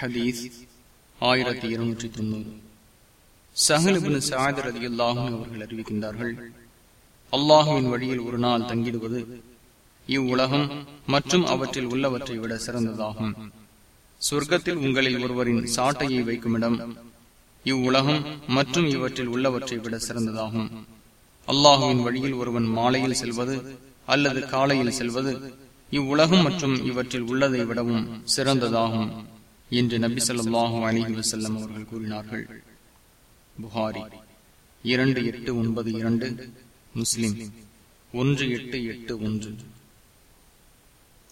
ஹதீஸ் ஆயிரத்தி இருநூற்றி தொண்ணூறு. சாயதர் அலி அல்லாஹும் அவர்கள் அறிவிக்கின்றார்கள் அல்லாஹுவின் வழியில் ஒரு நாள் தங்கிடுவது இவ்வுலகம் மற்றும் அவற்றில் உள்ளவற்றை விட சிறந்ததாகும். சொர்க்கத்தில் உங்களில் ஒருவரின் சாட்டையை வைக்கும் இடம் இவ்வுலகம் மற்றும் இவற்றில் உள்ளவற்றை விட சிறந்ததாகும். அல்லாஹுவின் வழியில் ஒருவன் மாலையில் செல்வது அல்லது காலையில் செல்வது இவ்வுலகம் மற்றும் இவற்றில் உள்ளதை விடவும் சிறந்ததாகும். என்று நபி சொல்லாஹு அலிஹி வசல்லம் அவர்கள் கூறினார்கள். புகாரி இரண்டு எட்டு ஒன்பது இரண்டு முஸ்லிம் ஒன்று எட்டு எட்டு ஒன்று.